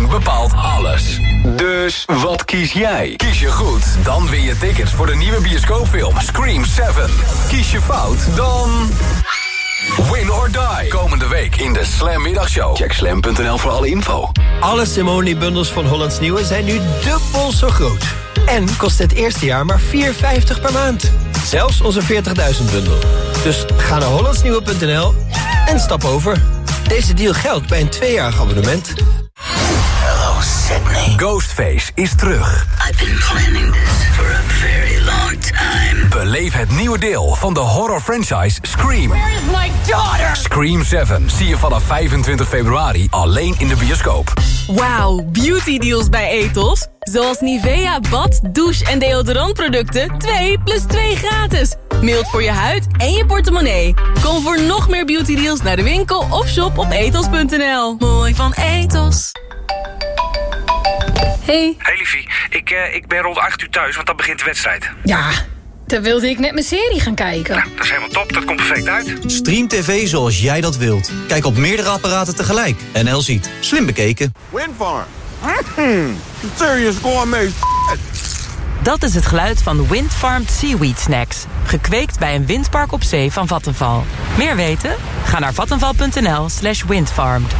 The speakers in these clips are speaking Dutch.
Bepaalt alles. Dus wat kies jij? Kies je goed, dan win je tickets voor de nieuwe bioscoopfilm Scream 7. Kies je fout, dan... Win or die. Komende week in de Slam Middagshow. Check slam.nl voor alle info. Alle Simone-bundels van Hollands Nieuwe zijn nu dubbel zo groot. En kost het eerste jaar maar 4,50 per maand. Zelfs onze 40.000-bundel. Dus ga naar hollandsnieuwe.nl en stap over. Deze deal geldt bij een tweejarig abonnement. Hello, Sydney. Ghostface is terug. I've been planning this Beleef het nieuwe deel van de horror franchise Scream. Where is my daughter? Scream 7 zie je vanaf 25 februari alleen in de bioscoop. Wauw, beauty deals bij Etos. Zoals Nivea bad, douche en deodorantproducten 2 plus 2 gratis. Mild voor je huid en je portemonnee. Kom voor nog meer beauty deals naar de winkel of shop op etos.nl. Mooi van Etos. Hey. Hey liefie, ik, uh, ik ben rond 8 uur thuis, want dan begint de wedstrijd. Ja, dan wilde ik net mijn serie gaan kijken. Nou, dat is helemaal top, dat komt perfect uit. Stream TV zoals jij dat wilt. Kijk op meerdere apparaten tegelijk. NL ziet. Slim bekeken. Windfarm. Mm, serious gourmet Dat is het geluid van Windfarmed Seaweed Snacks. Gekweekt bij een windpark op zee van Vattenval. Meer weten? Ga naar vattenval.nl slash windfarmed.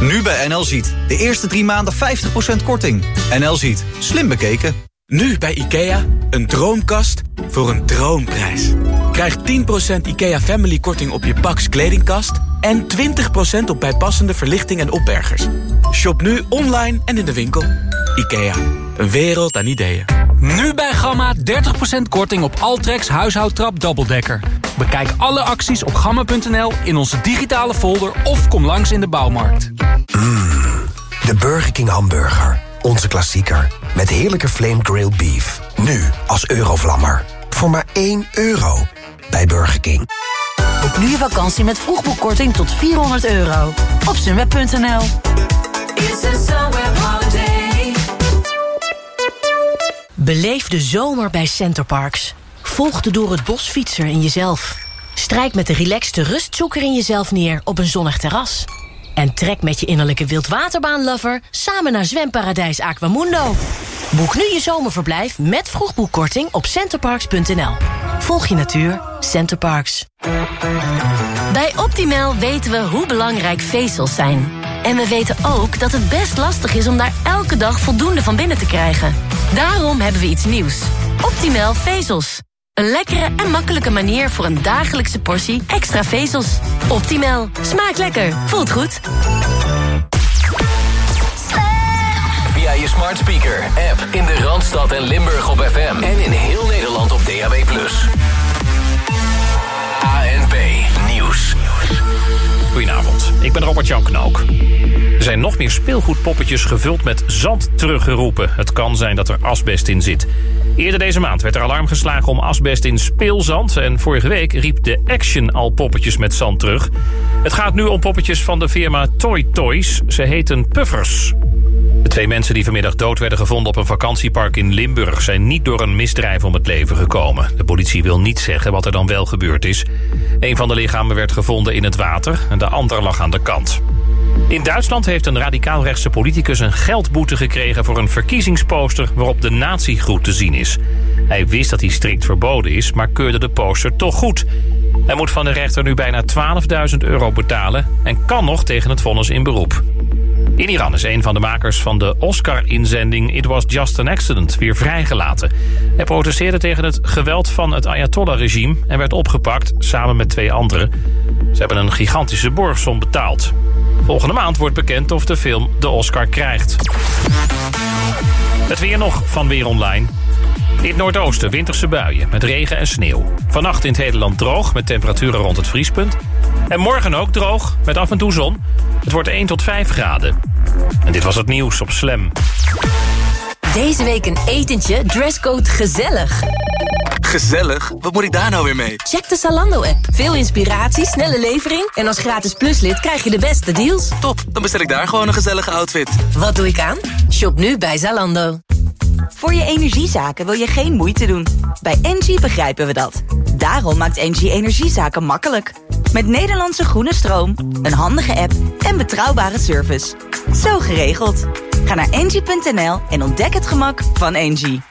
Nu bij NL Ziet. De eerste drie maanden 50% korting. NL Ziet. Slim bekeken. Nu bij IKEA. Een droomkast voor een droomprijs. Krijg 10% IKEA Family korting op je Pax kledingkast... en 20% op bijpassende verlichting en opbergers. Shop nu online en in de winkel. IKEA. Een wereld aan ideeën. Nu bij Gamma 30% korting op Altrex huishoudtrap dubbeldekker. Bekijk alle acties op gamma.nl in onze digitale folder of kom langs in de bouwmarkt. Mmm, de Burger King hamburger. Onze klassieker. Met heerlijke flame grilled beef. Nu als eurovlammer. Voor maar 1 euro. Bij Burger King. Boek nu je vakantie met vroegboekkorting tot 400 euro. Op sunweb.nl Beleef de zomer bij Centerparks. Volg de door het bos fietser in jezelf. Strijk met de relaxte rustzoeker in jezelf neer op een zonnig terras. En trek met je innerlijke wildwaterbaanlover samen naar zwemparadijs Aquamundo. Boek nu je zomerverblijf met vroegboekkorting op centerparks.nl. Volg je natuur, Centerparks. Bij Optimal weten we hoe belangrijk vezels zijn. En we weten ook dat het best lastig is om daar elke dag voldoende van binnen te krijgen. Daarom hebben we iets nieuws. Optimal vezels. Een lekkere en makkelijke manier voor een dagelijkse portie extra vezels. Optimal. Smaakt lekker. Voelt goed. Via je smart speaker, app in de Randstad en Limburg op FM. En in heel Nederland op DAB+. ANP Nieuws. Goedenavond, ik ben Robert-Jan Knook. Er zijn nog meer speelgoedpoppetjes gevuld met zand teruggeroepen. Het kan zijn dat er asbest in zit. Eerder deze maand werd er alarm geslagen om asbest in speelzand... en vorige week riep de Action al poppetjes met zand terug. Het gaat nu om poppetjes van de firma Toy Toys. Ze heten Puffers. De twee mensen die vanmiddag dood werden gevonden op een vakantiepark in Limburg... zijn niet door een misdrijf om het leven gekomen. De politie wil niet zeggen wat er dan wel gebeurd is. Een van de lichamen werd gevonden in het water en de ander lag aan de kant. In Duitsland heeft een radicaal-rechtse politicus een geldboete gekregen... voor een verkiezingsposter waarop de natiegroet te zien is. Hij wist dat hij strikt verboden is, maar keurde de poster toch goed. Hij moet van de rechter nu bijna 12.000 euro betalen... en kan nog tegen het vonnis in beroep. In Iran is een van de makers van de Oscar-inzending It Was Just an Accident weer vrijgelaten. Hij protesteerde tegen het geweld van het Ayatollah-regime en werd opgepakt samen met twee anderen. Ze hebben een gigantische borgsom betaald. Volgende maand wordt bekend of de film de Oscar krijgt. Het weer nog van Weer Online. In het noordoosten winterse buien met regen en sneeuw. Vannacht in het hele land droog met temperaturen rond het vriespunt. En morgen ook droog met af en toe zon. Het wordt 1 tot 5 graden. En dit was het nieuws op Slam. Deze week een etentje, dresscode gezellig. Gezellig? Wat moet ik daar nou weer mee? Check de Zalando-app. Veel inspiratie, snelle levering... en als gratis pluslid krijg je de beste deals. Top, dan bestel ik daar gewoon een gezellige outfit. Wat doe ik aan? Shop nu bij Zalando. Voor je energiezaken wil je geen moeite doen. Bij Engie begrijpen we dat. Daarom maakt Engie energiezaken makkelijk. Met Nederlandse groene stroom, een handige app en betrouwbare service. Zo geregeld. Ga naar engie.nl en ontdek het gemak van Engie.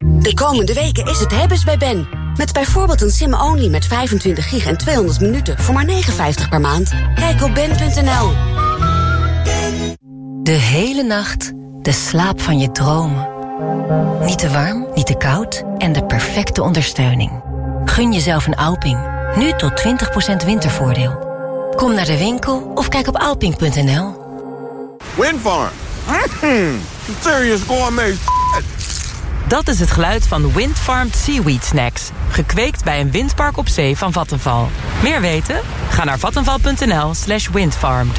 De komende weken is het hebben's bij Ben. Met bijvoorbeeld een sim-only met 25 gig en 200 minuten voor maar 59 per maand. Kijk op ben.nl. De hele nacht de slaap van je dromen. Niet te warm, niet te koud en de perfecte ondersteuning. Gun jezelf een Alping. Nu tot 20% wintervoordeel. Kom naar de winkel of kijk op alping.nl. Windfarm. Mm, serious gourmet Dat is het geluid van Windfarmed Seaweed Snacks. Gekweekt bij een windpark op zee van Vattenval. Meer weten? Ga naar vattenval.nl slash windfarmed.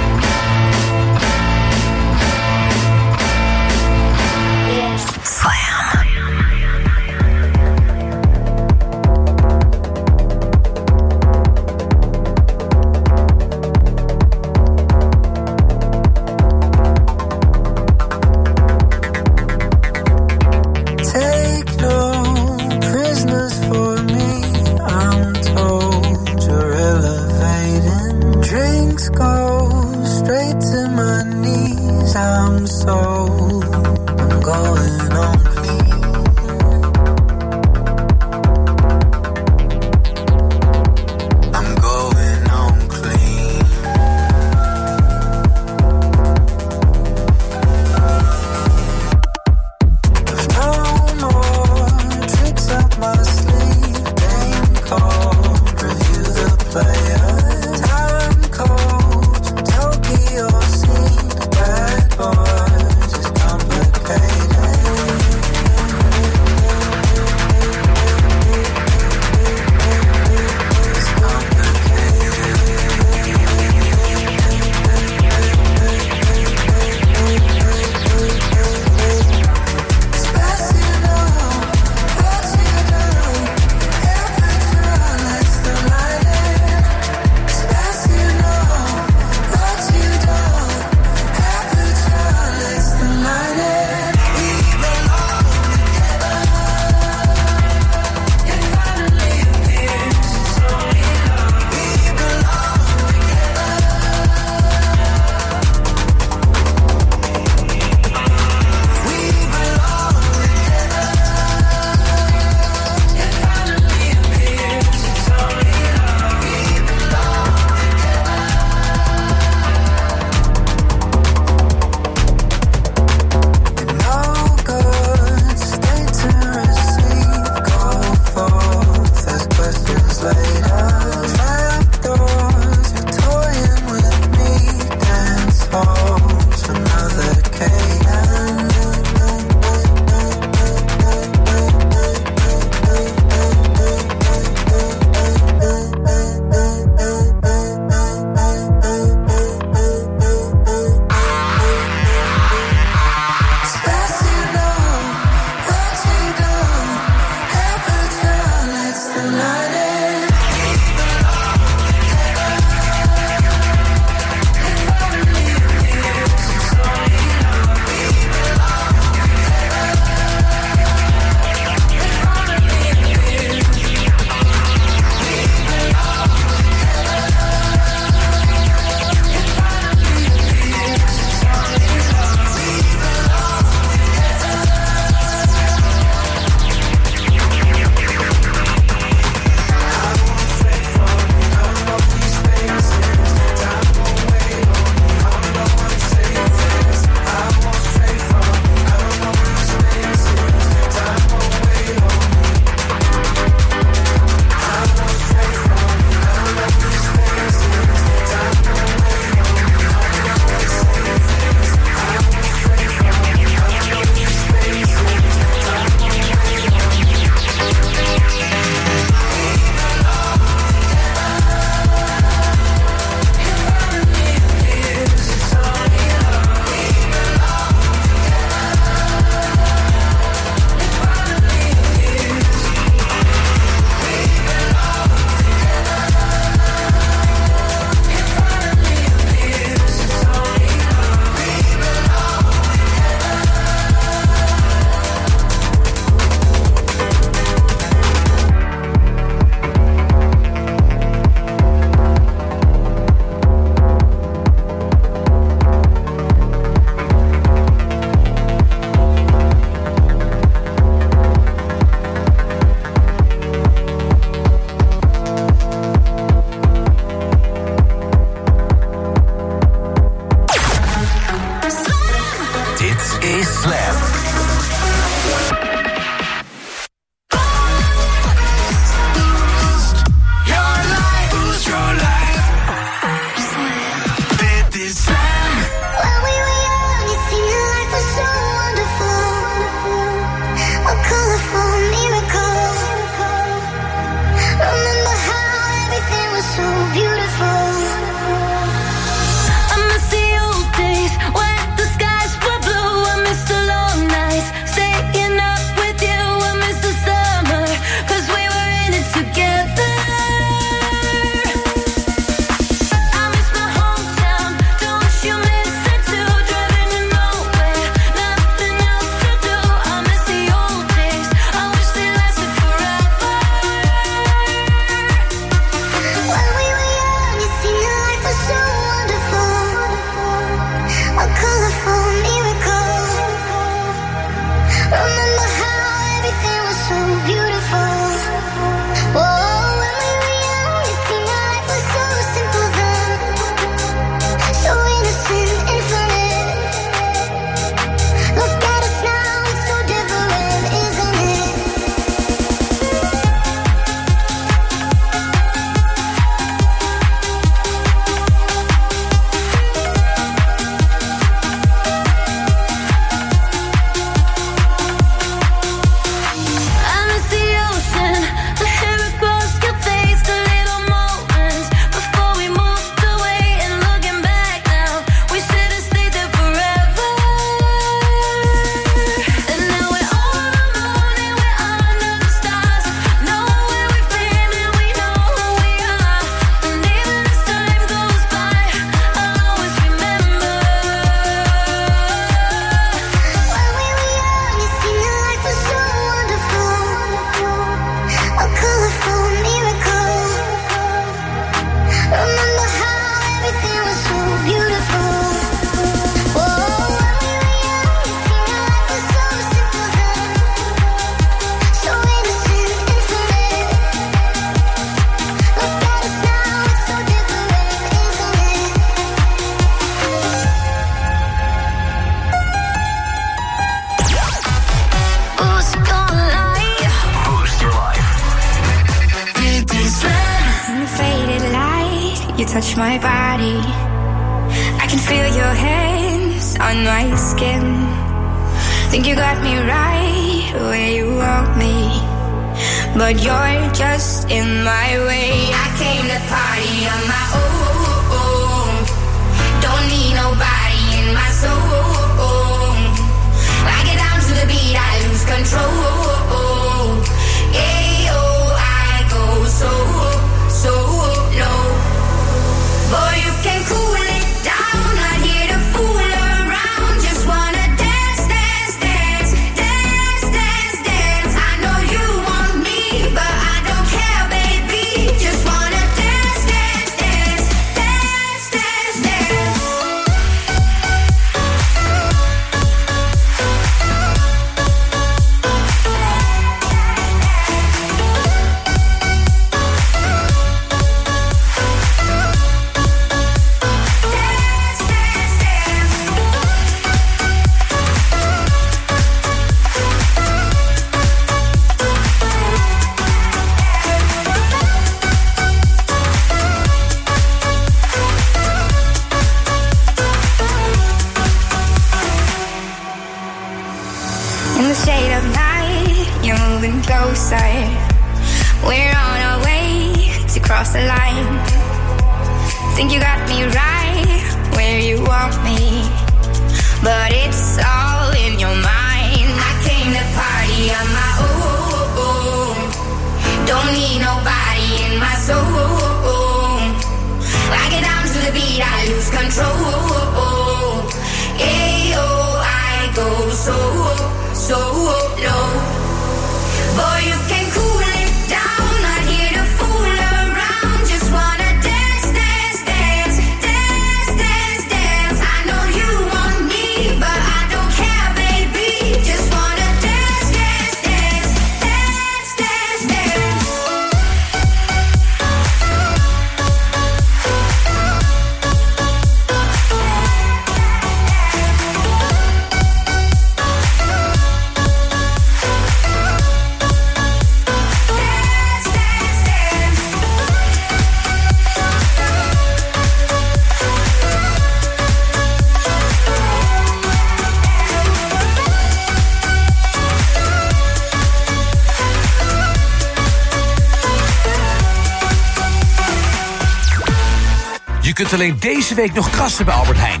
Kunt alleen deze week nog krassen bij Albert Heijn.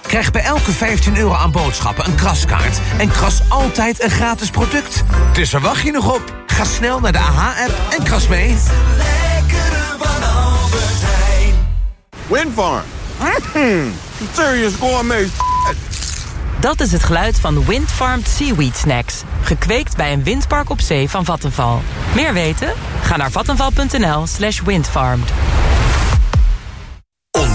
Krijg bij elke 15 euro aan boodschappen een kraskaart... en kras altijd een gratis product. Dus waar wacht je nog op? Ga snel naar de AH-app en kras mee. Windfarm. Mm, serious gourmet. Dat is het geluid van Windfarmed Seaweed Snacks. Gekweekt bij een windpark op zee van Vattenval. Meer weten? Ga naar vattenval.nl slash windfarmed.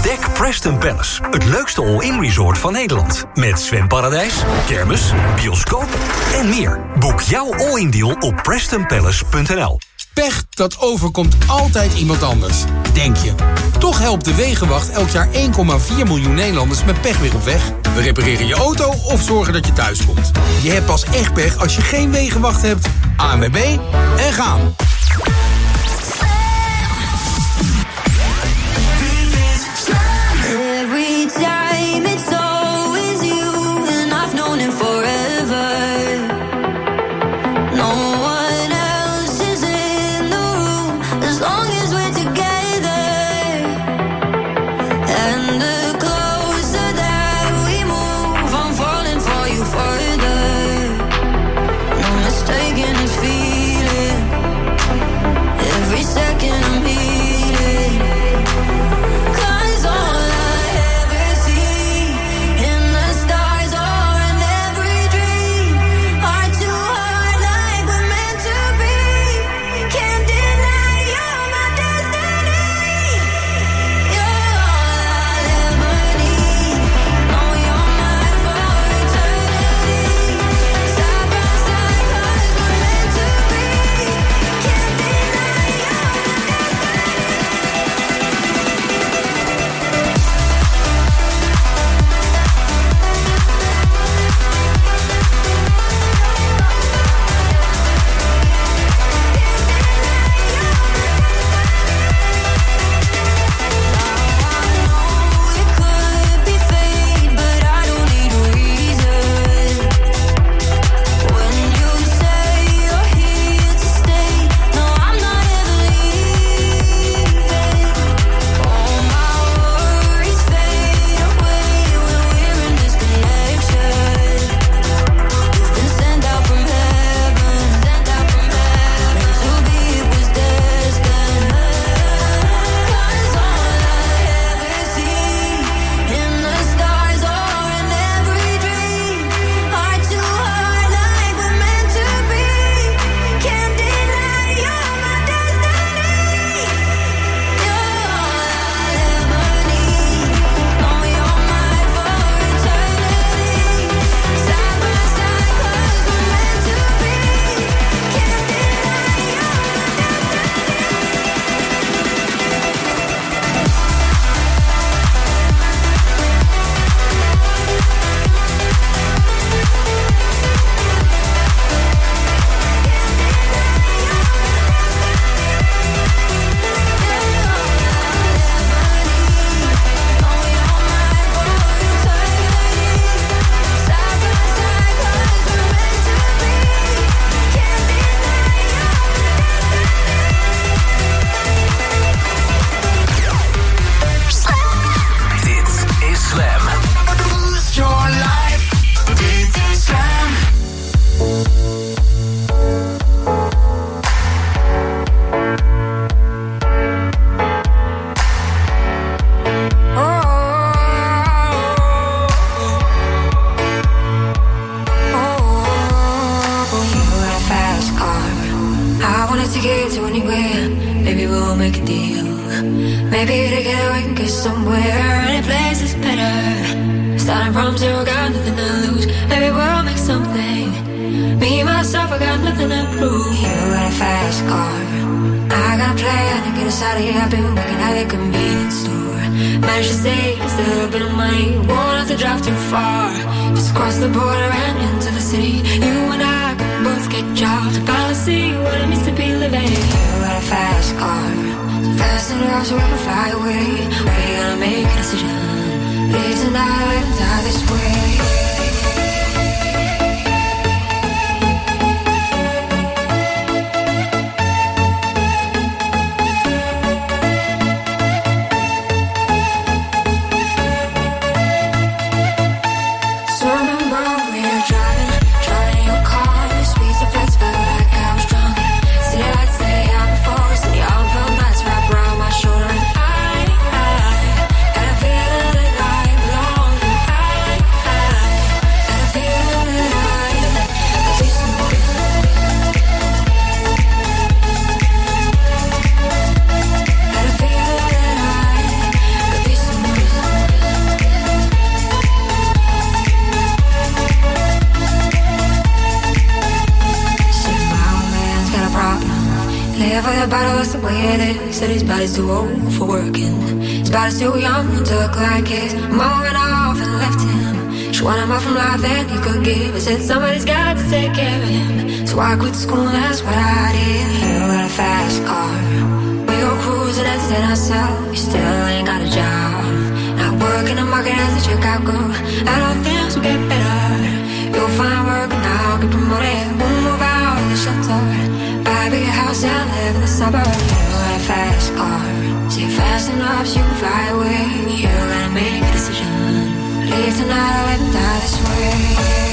Ontdek Preston Palace, het leukste all-in resort van Nederland. Met zwemparadijs, kermis, bioscoop en meer. Boek jouw all-in deal op prestonpalace.nl. Pech, dat overkomt altijd iemand anders, denk je. Toch helpt de Wegenwacht elk jaar 1,4 miljoen Nederlanders met pech weer op weg. We repareren je auto of zorgen dat je thuis komt. Je hebt pas echt pech als je geen Wegenwacht hebt. ANWB en gaan. Every time Body's too young to look like his. Mom went off and left him. She wanted more from life than he could give. I said somebody's got to take care of him. So I quit school and that's what I did. You got a fast car. We go cruising and set ourselves. You still ain't got a job. Not working the market as a girl. I don't think will get better. You'll find work and I'll get promoted. We'll move out of the shelter. A house and live in the suburbs. You got a fast car. Say fast enough so you can fly away. You gotta make a decision. Leave tonight or and die this way.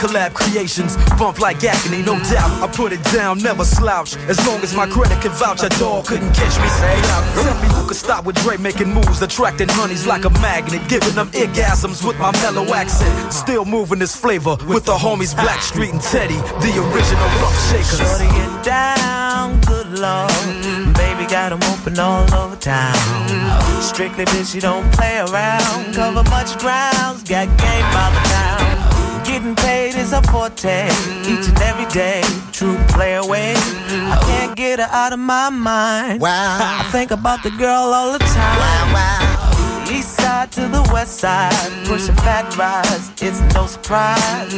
Collab creations. Bump like agony, no doubt. I put it down, never slouch. As long as my credit can vouch, a dog couldn't catch me. Say out. Tell me who could stop with Dre making moves, attracting honeys like a magnet, giving them orgasms with my mellow accent. Still moving this flavor with the homies Blackstreet and Teddy, the original rough shakers. Shorty get down, good lord. Mm-hmm. Baby got 'em open all over town. Mm-hmm. Strictly bitch, you don't play around. Cover much grounds, got game by the town. Getting paid is a forte, each and every day. True play away. I can't get her out of my mind. Wow. I think about the girl all the time. Wow, wow. East side to the west side, pushing fat rides, it's no surprise.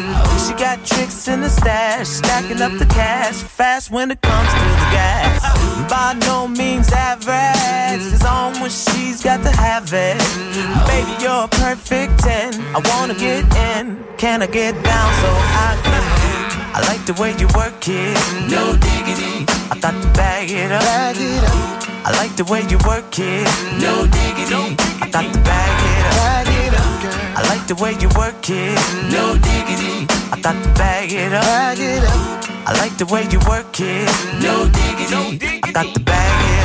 She got tricks in the stash, stacking up the cash, fast when it comes to the gas. By no means average, when she's got to have it. Baby, you're perfect 10, I wanna get in, can I get down so I can? I like the way you work it, no diggity. I thought to bag it up. Bag it up. I like the way you work it, no diggity. I thought to bag it up. Bag it up. I like the way you work it, no diggity. I thought to bag it up. Bag it up. I like the way you work it, no diggity. I got to bag it up.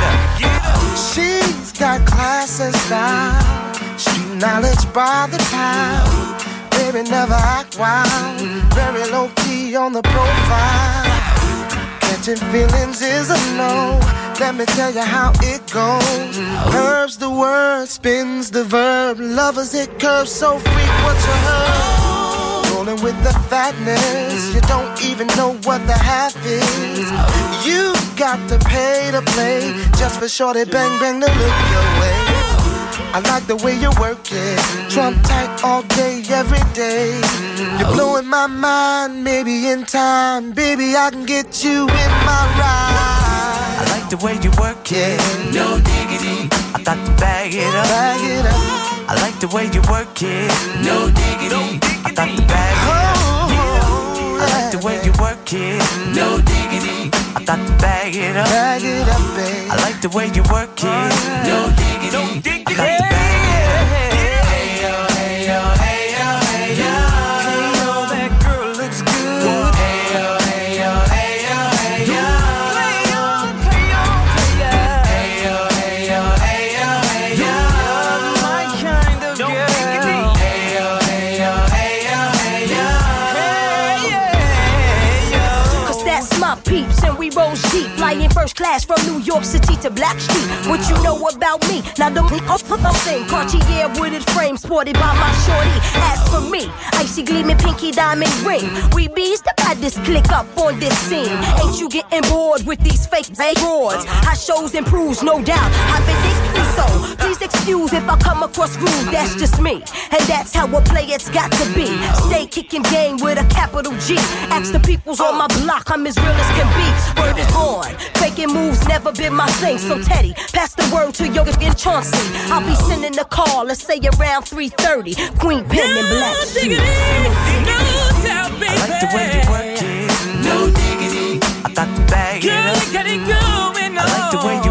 Got class and style, street knowledge by the time. Baby, never act wild, very low key on the profile. Catching feelings is a no. Let me tell you how it goes. Curves the word, spins the verb. Lovers it curves so freak what you heard. Rolling with the fatness, you don't even know what the half is. You got to pay to play just for shorty bang bang to look your way. I like the way you work it. Trump tight all day, every day. You're blowing my mind, maybe in time. Baby, I can get you in my ride. I like the way you work it, no diggity. I got to bag it up. Bag it up. I like the way you work it, no diggity. I got to bag it up. I like the way you work it, no diggity. I got to bag it up. Bag it up, babe. I like the way you work it, no diggity. I got to bag my peeps, and we roll deep, flying first class from New York City to Black Street. What you know about me? Now the thing, Cartier wooded frame sported by my shorty. As for me, icy gleaming pinky diamond ring. We bees the baddest click up on this scene. Ain't you getting bored with these fake roars? High shows improves, no doubt. I've been thinking so. Please excuse if I come across rude. That's just me, and that's how a play it's got to be. Stay kicking game with a capital G. Ask the peoples on my block, I'm as real as can be. Word is on. Faking moves never been my thing. So Teddy, pass the word to your in Chauncey. I'll be sending a call, let's say around 3:30. Queen Pen and Black Shoes. I like the way you work it, no diggity. I got to bag it up. I like the way you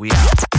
We out,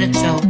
couldn't.